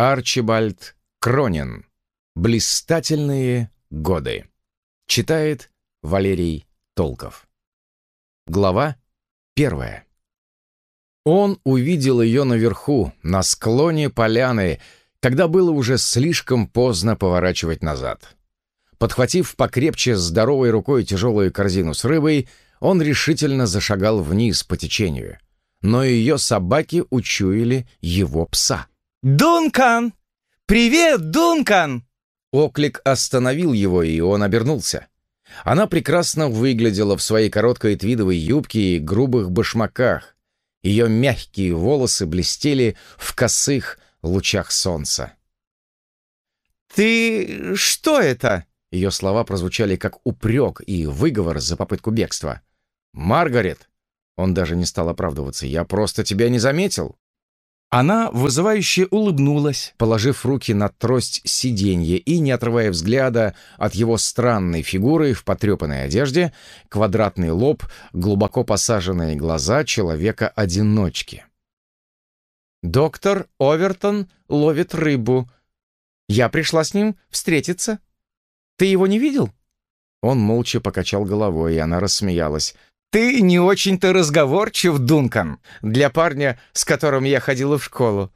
Арчибальд Кронин. Блистательные годы. Читает Валерий Толков. Глава первая. Он увидел ее наверху, на склоне поляны, когда было уже слишком поздно поворачивать назад. Подхватив покрепче здоровой рукой тяжелую корзину с рыбой, он решительно зашагал вниз по течению. Но ее собаки учуяли его пса. «Дункан! Привет, Дункан!» Оклик остановил его, и он обернулся. Она прекрасно выглядела в своей короткой твидовой юбке и грубых башмаках. Ее мягкие волосы блестели в косых лучах солнца. «Ты... что это?» Ее слова прозвучали как упрек и выговор за попытку бегства. «Маргарет!» Он даже не стал оправдываться. «Я просто тебя не заметил!» Она вызывающе улыбнулась, положив руки на трость сиденья и, не отрывая взгляда от его странной фигуры в потрепанной одежде, квадратный лоб, глубоко посаженные глаза человека-одиночки. «Доктор Овертон ловит рыбу. Я пришла с ним встретиться. Ты его не видел?» Он молча покачал головой, и она рассмеялась. «Ты не очень-то разговорчив, Дункан, для парня, с которым я ходила в школу.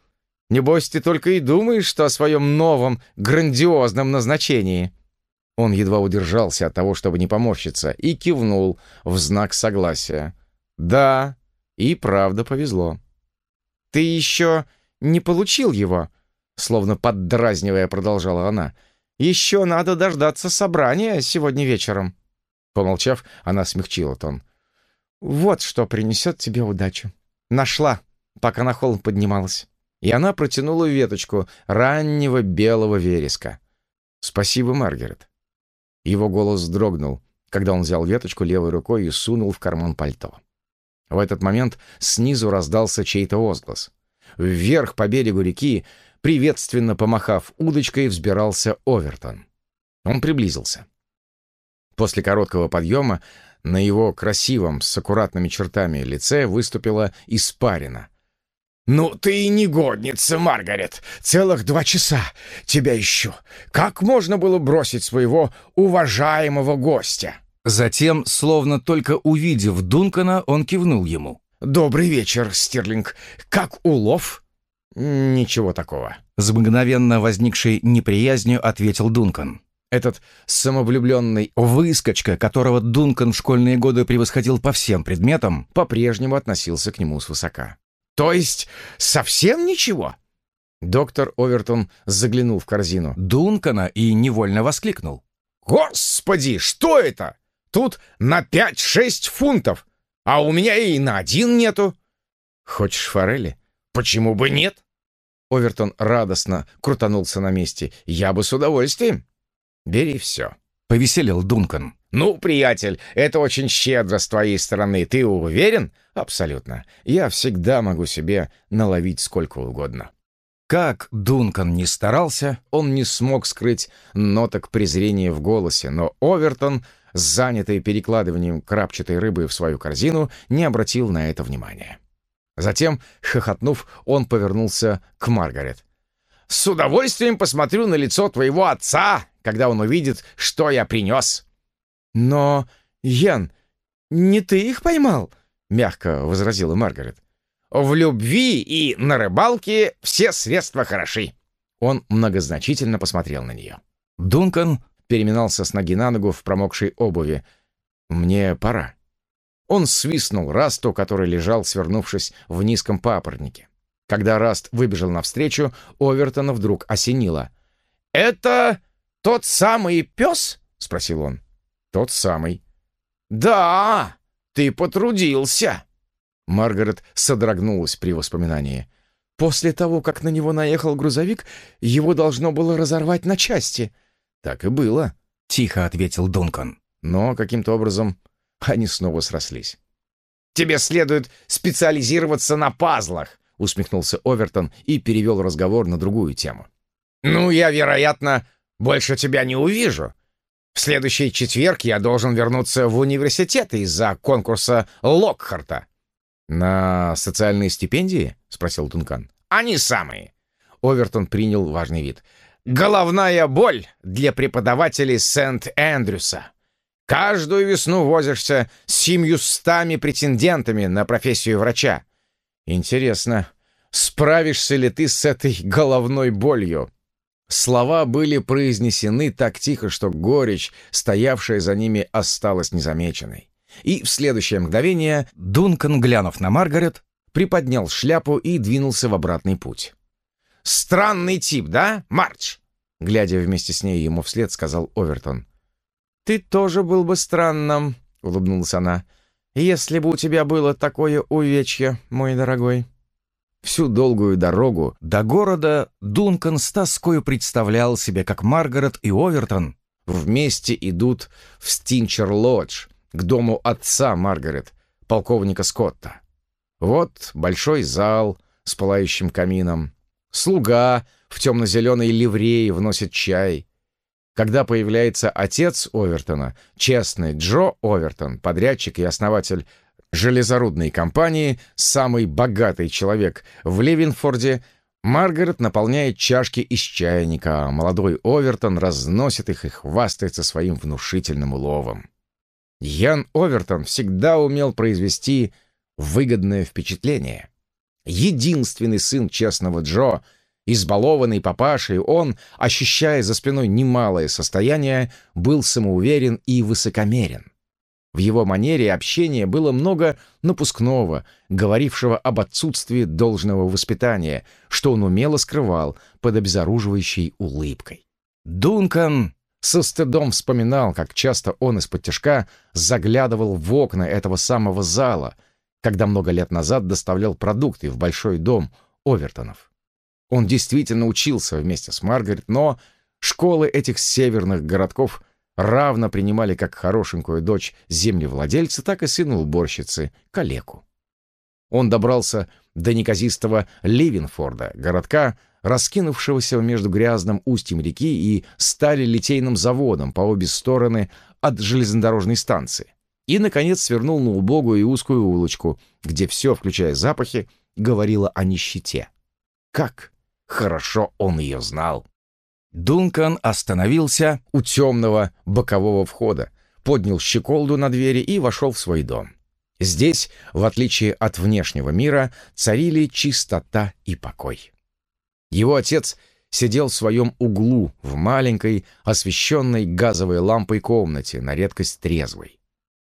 Небось, ты только и думаешь, что о своем новом, грандиозном назначении». Он едва удержался от того, чтобы не поморщиться, и кивнул в знак согласия. «Да, и правда повезло». «Ты еще не получил его?» Словно поддразнивая, продолжала она. «Еще надо дождаться собрания сегодня вечером». Помолчав, она смягчила тон. «Вот что принесет тебе удачу. Нашла, пока на холм поднималась». И она протянула веточку раннего белого вереска. «Спасибо, Маргарет». Его голос дрогнул, когда он взял веточку левой рукой и сунул в карман пальто. В этот момент снизу раздался чей-то возглас. Вверх по берегу реки, приветственно помахав удочкой, взбирался Овертон. Он приблизился. После короткого подъема на его красивом, с аккуратными чертами лице выступила испарина. «Ну ты и негодница, Маргарет! Целых два часа тебя ищу! Как можно было бросить своего уважаемого гостя?» Затем, словно только увидев Дункана, он кивнул ему. «Добрый вечер, Стерлинг. Как улов?» «Ничего такого», — с мгновенно возникшей неприязнью ответил Дункан. Этот самовлюбленный выскочка, которого Дункан в школьные годы превосходил по всем предметам, по-прежнему относился к нему свысока. «То есть совсем ничего?» Доктор Овертон заглянул в корзину Дункана и невольно воскликнул. «Господи, что это? Тут на пять-шесть фунтов, а у меня и на один нету». «Хочешь форели?» «Почему бы нет?» Овертон радостно крутанулся на месте. «Я бы с удовольствием». «Бери все», — повеселил Дункан. «Ну, приятель, это очень щедро с твоей стороны. Ты уверен?» «Абсолютно. Я всегда могу себе наловить сколько угодно». Как Дункан не старался, он не смог скрыть ноток презрения в голосе, но Овертон, занятый перекладыванием крапчатой рыбы в свою корзину, не обратил на это внимания. Затем, хохотнув, он повернулся к Маргарет. «С удовольствием посмотрю на лицо твоего отца, когда он увидит, что я принес». «Но, Ян, не ты их поймал?» — мягко возразила Маргарет. «В любви и на рыбалке все средства хороши». Он многозначительно посмотрел на нее. Дункан переминался с ноги на ногу в промокшей обуви. «Мне пора». Он свистнул Расту, который лежал, свернувшись в низком папоротнике. Когда Раст выбежал навстречу, Овертона вдруг осенило. «Это «Тот самый пес?» — спросил он. «Тот самый». «Да, ты потрудился!» Маргарет содрогнулась при воспоминании. «После того, как на него наехал грузовик, его должно было разорвать на части». «Так и было», — тихо ответил Дункан. Но каким-то образом они снова срослись. «Тебе следует специализироваться на пазлах», — усмехнулся Овертон и перевел разговор на другую тему. «Ну, я, вероятно, больше тебя не увижу. В следующий четверг я должен вернуться в университет из-за конкурса Локхарта». «На социальные стипендии?» — спросил Тункан. «Они самые. Овертон принял важный вид. «Головная боль для преподавателей Сент-Эндрюса. Каждую весну возишься с семьюстами претендентами на профессию врача. Интересно, справишься ли ты с этой головной болью?» Слова были произнесены так тихо, что горечь, стоявшая за ними, осталась незамеченной. И в следующее мгновение Дункан, глянув на Маргарет, приподнял шляпу и двинулся в обратный путь. «Странный тип, да, Марч?» Глядя вместе с ней ему вслед, сказал Овертон. «Ты тоже был бы странным», — улыбнулась она, «если бы у тебя было такое увечье, мой дорогой». Всю долгую дорогу до города Дункан с тоской представлял себе, как Маргарет и Овертон вместе идут в Стинчер-Лодж, к дому отца Маргарет, полковника Скотта. Вот большой зал с пылающим камином. Слуга в темно-зеленой ливреи вносит чай. Когда появляется отец Овертона, честный Джо Овертон, подрядчик и основатель железорудной компании, самый богатый человек в Левинфорде, Маргарет наполняет чашки из чайника, а молодой Овертон разносит их и хвастается своим внушительным уловом. Ян Овертон всегда умел произвести выгодное впечатление. Единственный сын честного Джо, избалованный папашей, он, ощущая за спиной немалое состояние, был самоуверен и высокомерен. В его манере общения было много напускного, говорившего об отсутствии должного воспитания, что он умело скрывал под обезоруживающей улыбкой. Дункан со стыдом вспоминал, как часто он из-под тяжка заглядывал в окна этого самого зала, когда много лет назад доставлял продукты в большой дом Овертонов. Он действительно учился вместе с Маргарет, но школы этих северных городков равно принимали как хорошенькую дочь землевладельца, так и сына уборщицы, калеку. Он добрался до неказистого Ливенфорда, городка, раскинувшегося между грязным устьем реки и стали-литейным заводом по обе стороны от железнодорожной станции. И, наконец, свернул на убогую и узкую улочку, где все, включая запахи, говорило о нищете. Как хорошо он ее знал! Дункан остановился у темного бокового входа, поднял щеколду на двери и вошел в свой дом. Здесь, в отличие от внешнего мира, царили чистота и покой. Его отец сидел в своем углу в маленькой, освещенной газовой лампой комнате, на редкость трезвой.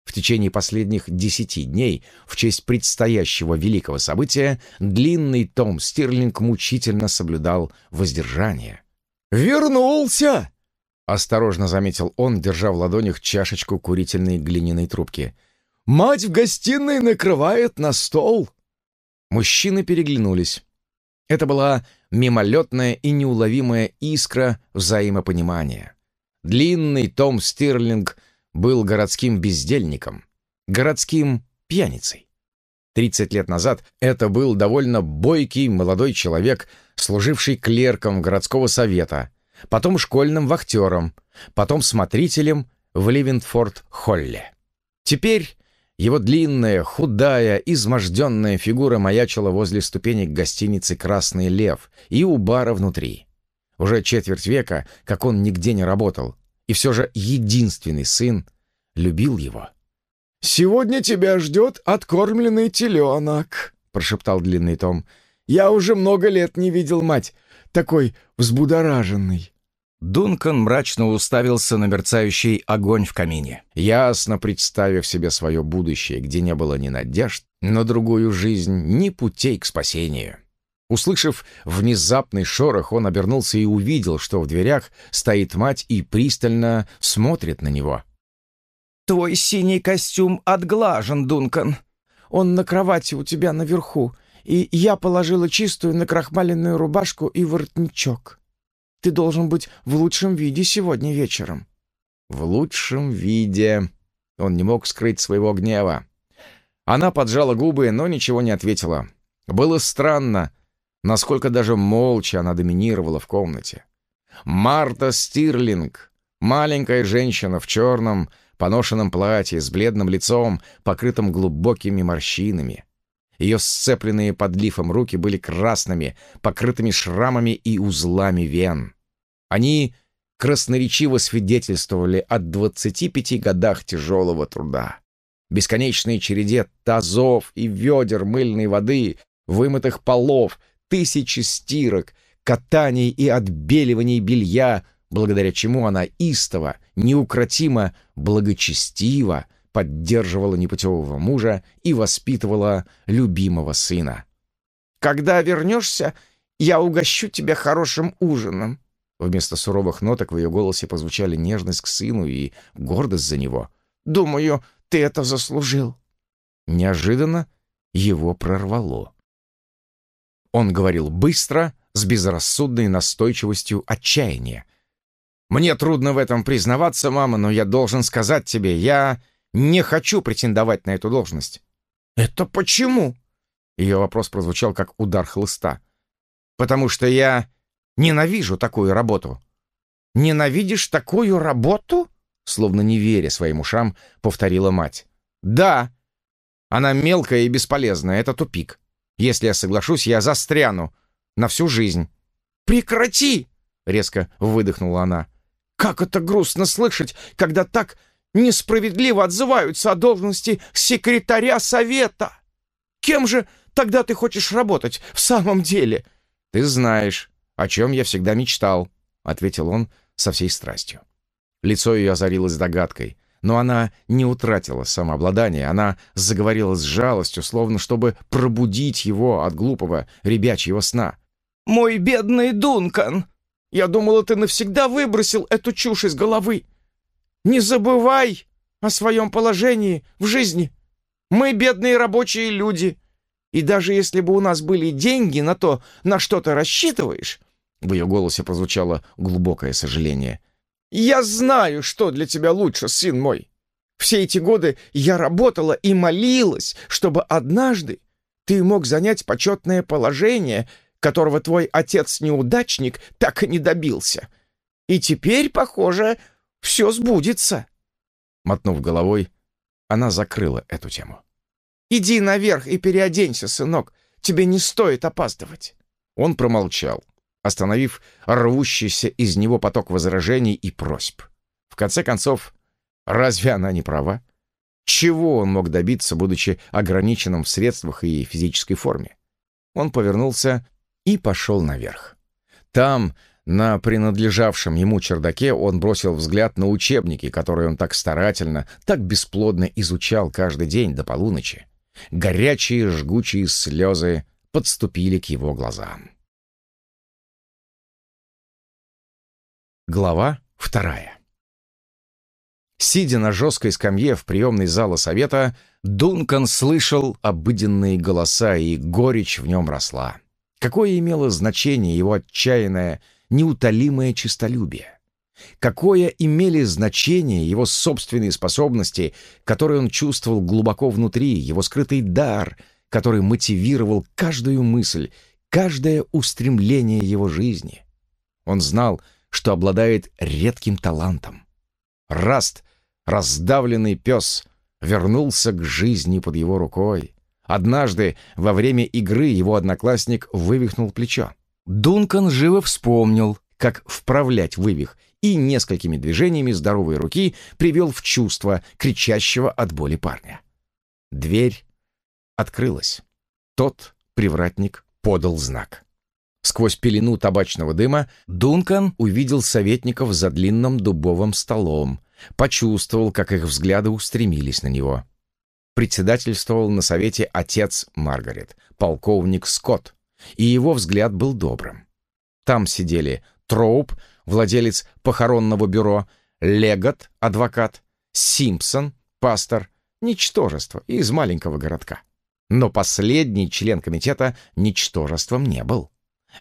В течение последних десяти дней, в честь предстоящего великого события, длинный Том Стирлинг мучительно соблюдал воздержание. «Вернулся!» — осторожно заметил он, держа в ладонях чашечку курительной глиняной трубки. «Мать в гостиной накрывает на стол!» Мужчины переглянулись. Это была мимолетная и неуловимая искра взаимопонимания. Длинный Том Стирлинг был городским бездельником, городским пьяницей. Тридцать лет назад это был довольно бойкий молодой человек, служивший клерком городского совета, потом школьным вахтером, потом смотрителем в Ливенфорд-Холле. Теперь его длинная, худая, изможденная фигура маячила возле ступенек гостиницы «Красный лев» и у бара внутри. Уже четверть века, как он нигде не работал, и все же единственный сын любил его. «Сегодня тебя ждет откормленный теленок», — прошептал длинный Том. «Я уже много лет не видел мать, такой взбудораженный». Дункан мрачно уставился на мерцающий огонь в камине, ясно представив себе свое будущее, где не было ни надежд на другую жизнь, ни путей к спасению. Услышав внезапный шорох, он обернулся и увидел, что в дверях стоит мать и пристально смотрит на него. «Твой синий костюм отглажен, Дункан. Он на кровати у тебя наверху, и я положила чистую накрахмаленную рубашку и воротничок». Ты должен быть в лучшем виде сегодня вечером». «В лучшем виде...» Он не мог скрыть своего гнева. Она поджала губы, но ничего не ответила. Было странно, насколько даже молча она доминировала в комнате. Марта Стирлинг, маленькая женщина в черном, поношенном платье с бледным лицом, покрытым глубокими морщинами. Ее сцепленные под лифом руки были красными, покрытыми шрамами и узлами вен. Они красноречиво свидетельствовали о 25 годах тяжелого труда. Бесконечной череде тазов и ведер мыльной воды, вымытых полов, тысячи стирок, катаний и отбеливаний белья, благодаря чему она истово, неукротимо, благочестиво поддерживала непутевого мужа и воспитывала любимого сына. «Когда вернешься, я угощу тебя хорошим ужином». Вместо суровых ноток в ее голосе позвучали нежность к сыну и гордость за него. «Думаю, ты это заслужил». Неожиданно его прорвало. Он говорил быстро, с безрассудной настойчивостью отчаяния. «Мне трудно в этом признаваться, мама, но я должен сказать тебе, я не хочу претендовать на эту должность». «Это почему?» Ее вопрос прозвучал как удар хлыста. «Потому что я ненавижу такую работу». «Ненавидишь такую работу?» Словно не веря своим ушам, повторила мать. «Да. Она мелкая и бесполезная, это тупик. Если я соглашусь, я застряну. На всю жизнь». «Прекрати!» — резко выдохнула она. «Как это грустно слышать, когда так несправедливо отзываются о должности секретаря совета! Кем же тогда ты хочешь работать в самом деле?» «Ты знаешь, о чем я всегда мечтал», — ответил он со всей страстью. Лицо ее озарилось догадкой, но она не утратила самообладание, она заговорила с жалостью, словно чтобы пробудить его от глупого ребячьего сна. «Мой бедный Дункан! Я думала, ты навсегда выбросил эту чушь из головы. Не забывай о своем положении в жизни. Мы бедные рабочие люди, и даже если бы у нас были деньги на то, на что ты рассчитываешь...» В ее голосе прозвучало глубокое сожаление. «Я знаю, что для тебя лучше, сын мой. Все эти годы я работала и молилась, чтобы однажды ты мог занять почетное положение, которого твой отец-неудачник так и не добился. И теперь, похоже, все сбудется». Мотнув головой, она закрыла эту тему. «Иди наверх и переоденься, сынок. Тебе не стоит опаздывать». Он промолчал, остановив рвущийся из него поток возражений и просьб. В конце концов, Разве она не права? Чего он мог добиться, будучи ограниченным в средствах и физической форме? Он повернулся и пошел наверх. Там, на принадлежавшем ему чердаке, он бросил взгляд на учебники, которые он так старательно, так бесплодно изучал каждый день до полуночи. Горячие жгучие слезы подступили к его глазам. Глава вторая Сидя на жесткой скамье в приемной зала совета, Дункан слышал обыденные голоса, и горечь в нем росла. Какое имело значение его отчаянное, неутолимое честолюбие? Какое имели значение его собственные способности, которые он чувствовал глубоко внутри, его скрытый дар, который мотивировал каждую мысль, каждое устремление его жизни? Он знал, что обладает редким талантом. Раст Раздавленный пес вернулся к жизни под его рукой. Однажды во время игры его одноклассник вывихнул плечо. Дункан живо вспомнил, как вправлять вывих, и несколькими движениями здоровой руки привел в чувство кричащего от боли парня. Дверь открылась. Тот привратник подал знак. Сквозь пелену табачного дыма Дункан увидел советников за длинным дубовым столом, почувствовал, как их взгляды устремились на него. Председательствовал на совете отец Маргарет, полковник Скотт, и его взгляд был добрым. Там сидели Троуп, владелец похоронного бюро, Легот, адвокат, Симпсон, пастор, ничтожество из маленького городка. Но последний член комитета ничтожеством не был.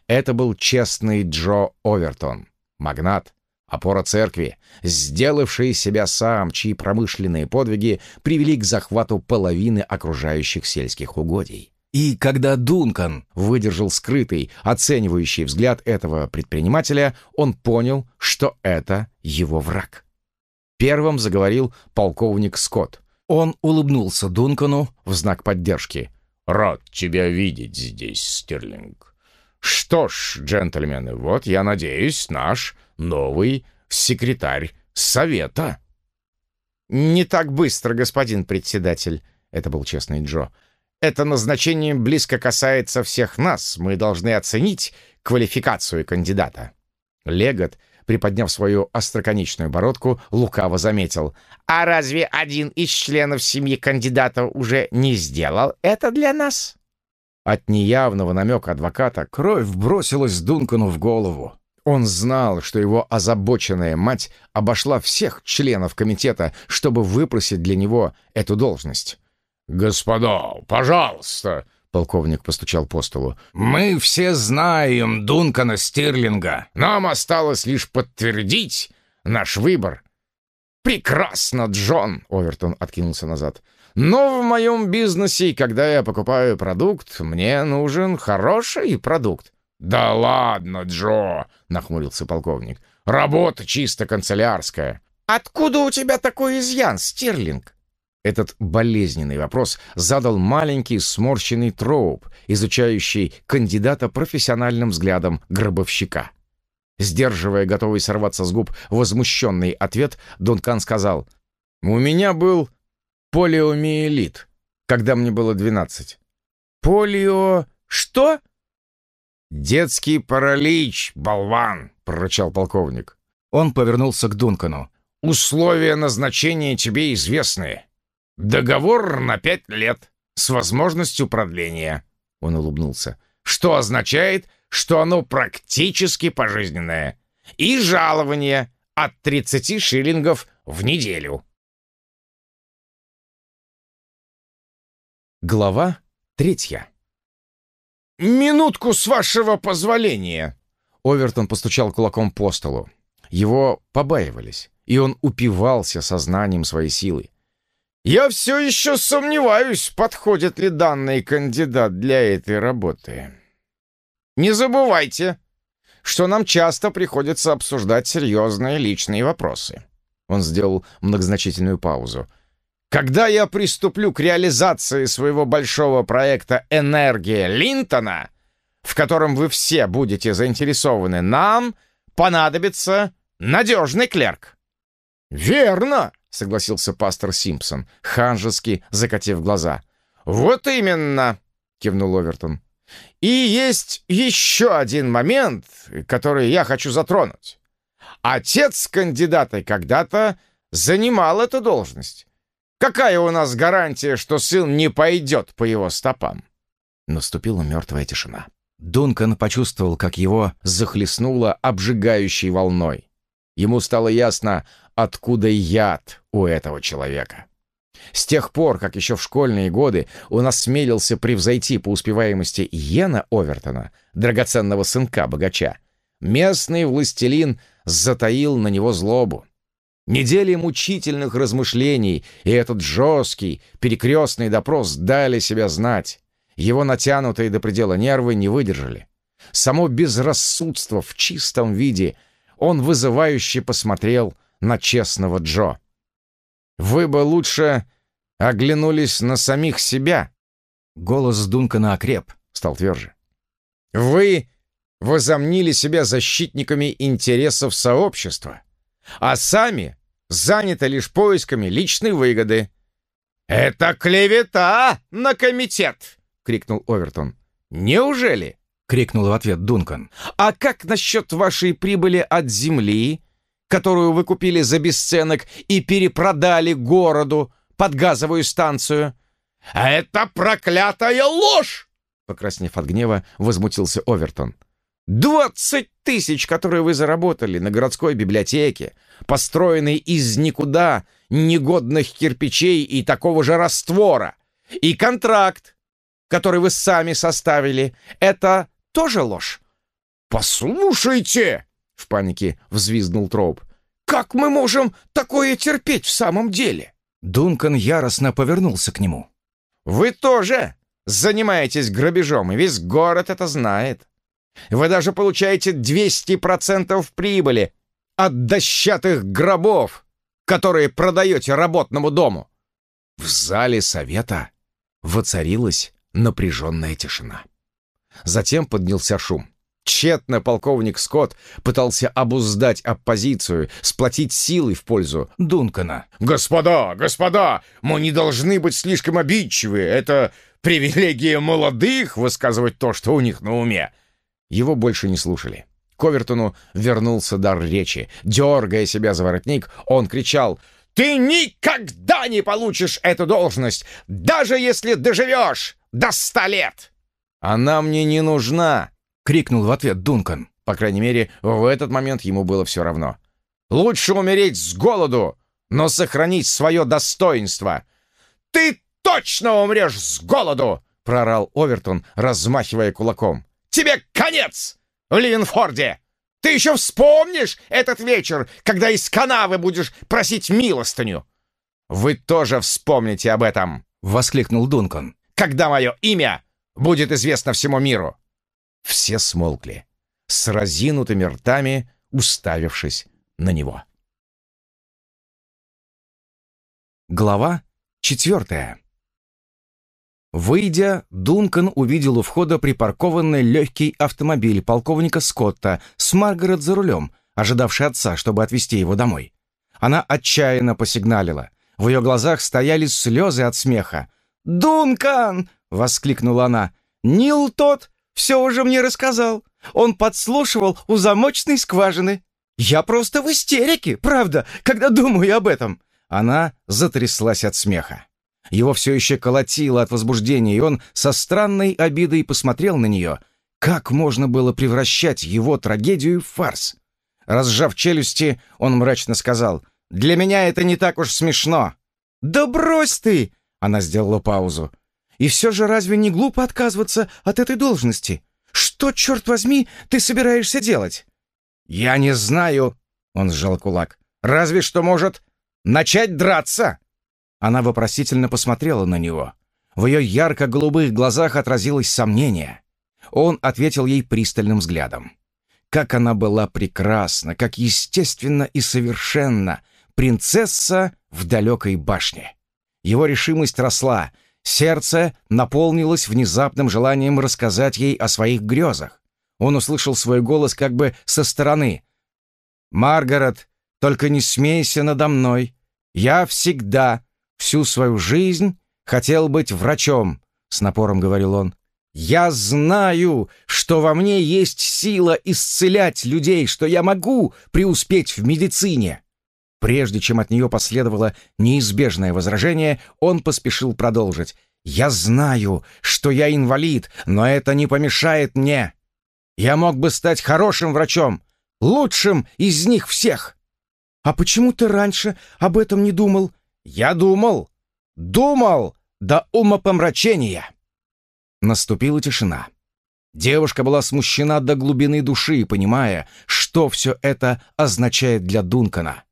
Это был честный Джо Овертон, магнат, опора церкви, сделавший себя сам, чьи промышленные подвиги привели к захвату половины окружающих сельских угодий. И когда Дункан выдержал скрытый, оценивающий взгляд этого предпринимателя, он понял, что это его враг. Первым заговорил полковник Скотт. Он улыбнулся Дункану в знак поддержки. Рад тебя видеть здесь, Стерлинг. Что ж, джентльмены, вот, я надеюсь, наш новый секретарь совета». «Не так быстро, господин председатель», — это был честный Джо. «Это назначение близко касается всех нас. Мы должны оценить квалификацию кандидата». Легот, приподняв свою остроконечную бородку, лукаво заметил. «А разве один из членов семьи кандидата уже не сделал это для нас?» От неявного намека адвоката кровь бросилась Дункану в голову. Он знал, что его озабоченная мать обошла всех членов комитета, чтобы выпросить для него эту должность. «Господа, пожалуйста!» — полковник постучал по столу. «Мы все знаем Дункана Стирлинга. Нам осталось лишь подтвердить наш выбор». «Прекрасно, Джон!» — Овертон откинулся назад. «Но в моем бизнесе, когда я покупаю продукт, мне нужен хороший продукт. «Да ладно, Джо!» — нахмурился полковник. «Работа чисто канцелярская». «Откуда у тебя такой изъян, Стирлинг?» Этот болезненный вопрос задал маленький сморщенный троуп, изучающий кандидата профессиональным взглядом гробовщика. Сдерживая готовый сорваться с губ возмущенный ответ, Дункан сказал, «У меня был полиомиелит, когда мне было двенадцать». «Полио... что?» «Детский паралич, болван!» — прорычал полковник. Он повернулся к Дункану. «Условия назначения тебе известны. Договор на пять лет с возможностью продления». Он улыбнулся. «Что означает, что оно практически пожизненное. И жалование от 30 шиллингов в неделю». Глава третья «Минутку, с вашего позволения!» Овертон постучал кулаком по столу. Его побаивались, и он упивался сознанием своей силы. «Я все еще сомневаюсь, подходит ли данный кандидат для этой работы. Не забывайте, что нам часто приходится обсуждать серьезные личные вопросы». Он сделал многозначительную паузу. Когда я приступлю к реализации своего большого проекта «Энергия Линтона», в котором вы все будете заинтересованы, нам понадобится надежный клерк». «Верно!» — согласился пастор Симпсон, ханжески закатив глаза. «Вот именно!» — кивнул Овертон. «И есть еще один момент, который я хочу затронуть. Отец кандидата когда-то занимал эту должность. Какая у нас гарантия, что сын не пойдет по его стопам?» Наступила мертвая тишина. Дункан почувствовал, как его захлестнуло обжигающей волной. Ему стало ясно, откуда яд у этого человека. С тех пор, как еще в школьные годы он осмелился превзойти по успеваемости Йена Овертона, драгоценного сынка богача, местный властелин затаил на него злобу. Недели мучительных размышлений и этот жесткий, перекрестный допрос дали себя знать. Его натянутые до предела нервы не выдержали. Само безрассудство в чистом виде он вызывающе посмотрел на честного Джо. «Вы бы лучше оглянулись на самих себя». Голос Дункана окреп, стал тверже. «Вы возомнили себя защитниками интересов сообщества, а сами занято лишь поисками личной выгоды». «Это клевета на комитет!» — крикнул Овертон. «Неужели?» — крикнул в ответ Дункан. «А как насчет вашей прибыли от земли, которую вы купили за бесценок и перепродали городу под газовую станцию?» «Это проклятая ложь!» Покраснев от гнева, возмутился Овертон. «Двадцать тысяч, которые вы заработали на городской библиотеке, построенный из никуда негодных кирпичей и такого же раствора. И контракт, который вы сами составили, это тоже ложь. «Послушайте!» — в панике взвизгнул Троуп. «Как мы можем такое терпеть в самом деле?» Дункан яростно повернулся к нему. «Вы тоже занимаетесь грабежом, и весь город это знает. Вы даже получаете 200% прибыли от дощатых гробов, которые продаете работному дому». В зале совета воцарилась напряженная тишина. Затем поднялся шум. Тщетно полковник Скотт пытался обуздать оппозицию, сплотить силы в пользу Дункана. «Господа, господа, мы не должны быть слишком обидчивы. Это привилегия молодых высказывать то, что у них на уме». Его больше не слушали. Ковертону вернулся дар речи. Дергая себя за воротник, он кричал «Ты никогда не получишь эту должность, даже если доживешь до ста лет!» «Она мне не нужна!» — крикнул в ответ Дункан. По крайней мере, в этот момент ему было все равно. «Лучше умереть с голоду, но сохранить свое достоинство!» «Ты точно умрешь с голоду!» — прорал Овертон, размахивая кулаком. «Тебе конец, Ливенфорде! Ты еще вспомнишь этот вечер, когда из канавы будешь просить милостыню!» «Вы тоже вспомните об этом!» — воскликнул Дункан. «Когда мое имя будет известно всему миру!» Все смолкли, с разинутыми ртами уставившись на него. Глава четвертая. Выйдя, Дункан увидел у входа припаркованный легкий автомобиль полковника Скотта с Маргарет за рулем, ожидавший отца, чтобы отвезти его домой. Она отчаянно посигналила. В ее глазах стояли слезы от смеха. «Дункан!» — воскликнула она. «Нил тот все уже мне рассказал. Он подслушивал у замочной скважины. Я просто в истерике, правда, когда думаю об этом». Она затряслась от смеха. Его все еще колотило от возбуждения, и он со странной обидой посмотрел на нее. Как можно было превращать его трагедию в фарс? Разжав челюсти, он мрачно сказал, «Для меня это не так уж смешно». «Да брось ты!» — она сделала паузу. «И все же разве не глупо отказываться от этой должности? Что, черт возьми, ты собираешься делать?» «Я не знаю», — он сжал кулак. «Разве что, может, начать драться?» Она вопросительно посмотрела на него. В ее ярко-голубых глазах отразилось сомнение. Он ответил ей пристальным взглядом. Как она была прекрасна, как естественно и совершенно. Принцесса в далекой башне. Его решимость росла, сердце наполнилось внезапным желанием рассказать ей о своих грезах. Он услышал свой голос как бы со стороны. «Маргарет, только не смейся надо мной. Я всегда, всю свою жизнь хотел быть врачом», — с напором говорил он. «Я знаю, что во мне есть сила исцелять людей, что я могу преуспеть в медицине». Прежде чем от нее последовало неизбежное возражение, он поспешил продолжить. «Я знаю, что я инвалид, но это не помешает мне. Я мог бы стать хорошим врачом, лучшим из них всех». «А почему ты раньше об этом не думал?» Я думал, думал до умопомрачения. Наступила тишина. Девушка была смущена до глубины души, понимая, что все это означает для Дункана.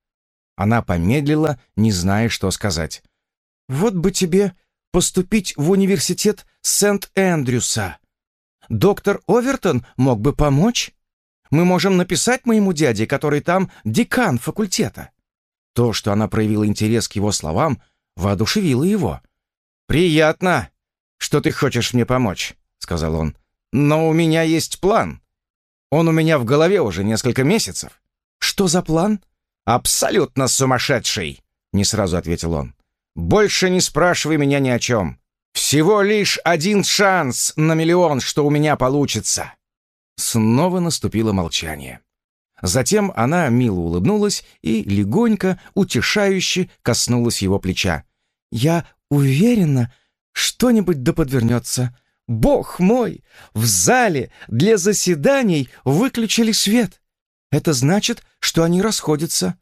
Она помедлила, не зная, что сказать. «Вот бы тебе поступить в университет Сент-Эндрюса. Доктор Овертон мог бы помочь. Мы можем написать моему дяде, который там декан факультета. То, что она проявила интерес к его словам, воодушевило его. «Приятно, что ты хочешь мне помочь», — сказал он. «Но у меня есть план. Он у меня в голове уже несколько месяцев». «Что за план?» «Абсолютно сумасшедший», — не сразу ответил он. «Больше не спрашивай меня ни о чем. Всего лишь один шанс на миллион, что у меня получится». Снова наступило молчание. Затем она мило улыбнулась и легонько, утешающе коснулась его плеча. «Я уверена, что-нибудь да подвернется. Бог мой, в зале для заседаний выключили свет. Это значит, что они расходятся.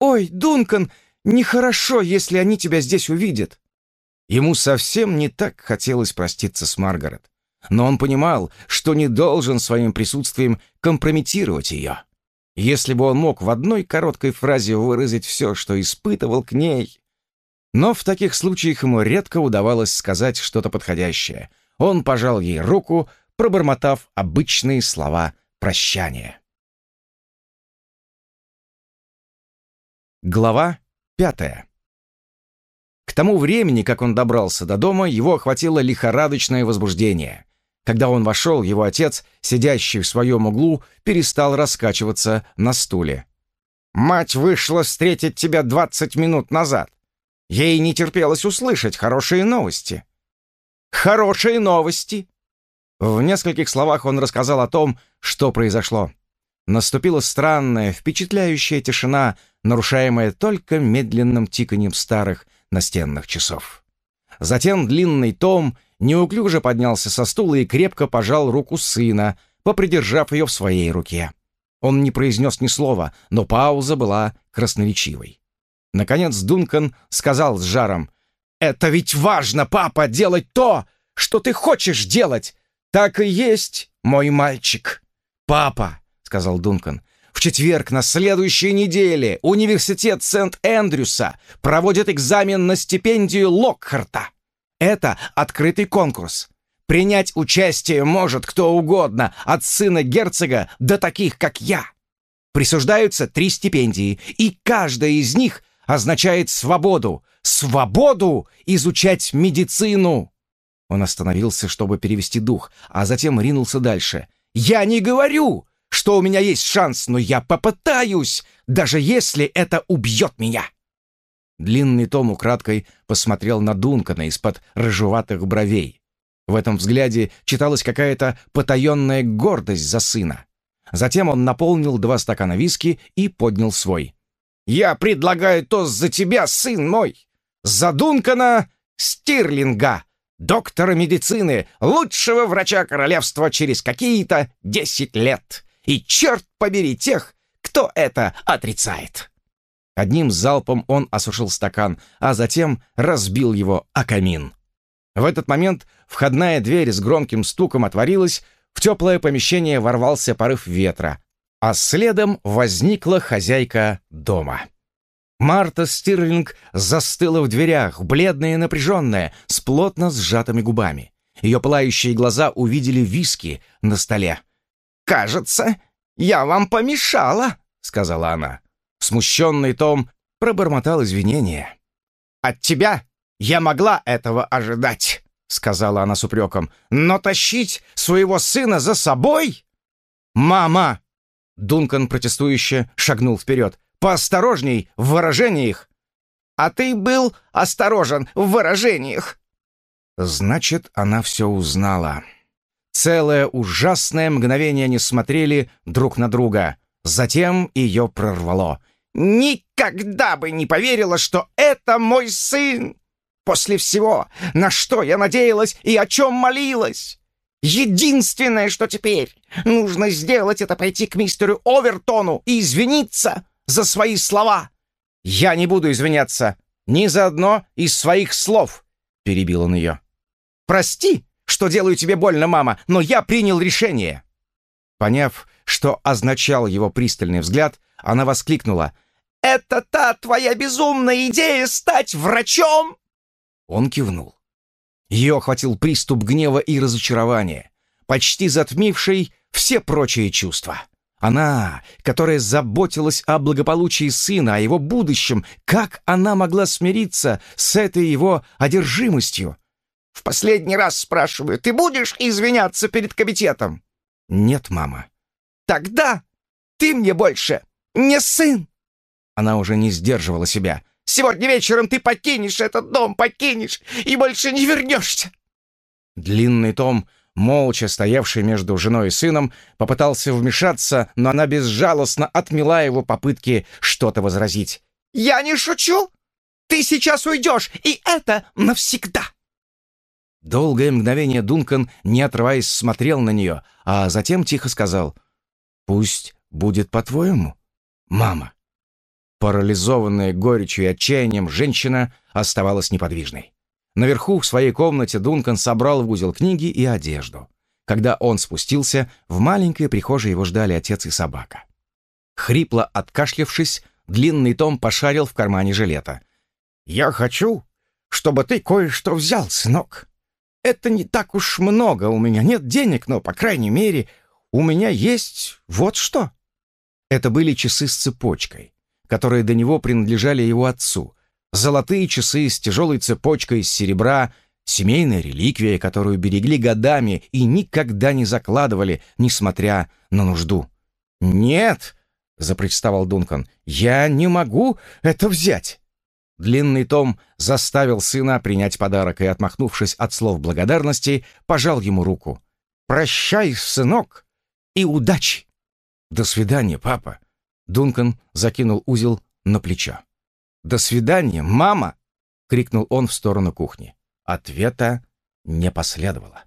Ой, Дункан, нехорошо, если они тебя здесь увидят». Ему совсем не так хотелось проститься с Маргарет, но он понимал, что не должен своим присутствием компрометировать ее. Если бы он мог в одной короткой фразе выразить все, что испытывал к ней. Но в таких случаях ему редко удавалось сказать что-то подходящее. Он пожал ей руку, пробормотав обычные слова прощания. Глава пятая. К тому времени, как он добрался до дома, его охватило лихорадочное возбуждение. Когда он вошел, его отец, сидящий в своем углу, перестал раскачиваться на стуле. «Мать вышла встретить тебя двадцать минут назад. Ей не терпелось услышать хорошие новости». «Хорошие новости!» В нескольких словах он рассказал о том, что произошло. Наступила странная, впечатляющая тишина, нарушаемая только медленным тиканьем старых настенных часов. Затем длинный Том неуклюже поднялся со стула и крепко пожал руку сына, попридержав ее в своей руке. Он не произнес ни слова, но пауза была красноречивой. Наконец Дункан сказал с жаром, «Это ведь важно, папа, делать то, что ты хочешь делать! Так и есть, мой мальчик!» «Папа», — сказал Дункан, в четверг на следующей неделе университет Сент-Эндрюса проводит экзамен на стипендию Локхарта. Это открытый конкурс. Принять участие может кто угодно, от сына герцога до таких, как я. Присуждаются три стипендии, и каждая из них означает свободу. Свободу изучать медицину. Он остановился, чтобы перевести дух, а затем ринулся дальше. «Я не говорю, что у меня есть шанс, но я попытаюсь, даже если это убьет меня!» Длинный Том украдкой посмотрел на Дункана из-под рыжеватых бровей. В этом взгляде читалась какая-то потаенная гордость за сына. Затем он наполнил два стакана виски и поднял свой. «Я предлагаю тост за тебя, сын мой! За Дункана Стирлинга, доктора медицины, лучшего врача королевства через какие-то десять лет! И черт побери тех, кто это отрицает!» Одним залпом он осушил стакан, а затем разбил его о камин. В этот момент входная дверь с громким стуком отворилась, в теплое помещение ворвался порыв ветра, а следом возникла хозяйка дома. Марта Стирлинг застыла в дверях, бледная и напряженная, с плотно сжатыми губами. Ее пылающие глаза увидели виски на столе. «Кажется, я вам помешала», — сказала она. Смущенный Том пробормотал извинения. «От тебя я могла этого ожидать», — сказала она с упреком. «Но тащить своего сына за собой?» «Мама!» — Дункан протестующе шагнул вперед. «Поосторожней в выражениях!» «А ты был осторожен в выражениях!» Значит, она все узнала. Целое ужасное мгновение они смотрели друг на друга. Затем ее прорвало. «Никогда бы не поверила, что это мой сын! После всего, на что я надеялась и о чем молилась! Единственное, что теперь нужно сделать, это пойти к мистеру Овертону и извиниться за свои слова!» «Я не буду извиняться ни за одно из своих слов!» — перебил он ее. «Прости!» Что делаю тебе больно, мама, но я принял решение». Поняв, что означал его пристальный взгляд, она воскликнула. «Это та твоя безумная идея стать врачом?» Он кивнул. Ее охватил приступ гнева и разочарования, почти затмивший все прочие чувства. Она, которая заботилась о благополучии сына, о его будущем, как она могла смириться с этой его одержимостью? В последний раз спрашиваю, ты будешь извиняться перед комитетом? Нет, мама. Тогда ты мне больше не сын. Она уже не сдерживала себя. Сегодня вечером ты покинешь этот дом, покинешь и больше не вернешься. Длинный Том, молча стоявший между женой и сыном, попытался вмешаться, но она безжалостно отмела его попытки что-то возразить. «Я не шучу! Ты сейчас уйдешь, и это навсегда!» Долгое мгновение Дункан, не отрываясь, смотрел на нее, а затем тихо сказал «Пусть будет по-твоему, мама». Парализованная горечью и отчаянием, женщина оставалась неподвижной. Наверху в своей комнате Дункан собрал в узел книги и одежду. Когда он спустился, в маленькой прихожей его ждали отец и собака. Хрипло откашлявшись, длинный Том пошарил в кармане жилета. «Я хочу, чтобы ты кое-что взял, сынок», это не так уж много, у меня нет денег, но, по крайней мере, у меня есть вот что». Это были часы с цепочкой, которые до него принадлежали его отцу. Золотые часы с тяжелой цепочкой из серебра, семейная реликвия, которую берегли годами и никогда не закладывали, несмотря на нужду. «Нет!» — запротестовал Дункан. «Я не могу это взять!» Длинный Том заставил сына принять подарок и, отмахнувшись от слов благодарности, пожал ему руку. «Прощай, сынок, и удачи!» «До свидания, папа!» Дункан закинул узел на плечо. «До свидания, мама!» — крикнул он в сторону кухни. Ответа не последовало.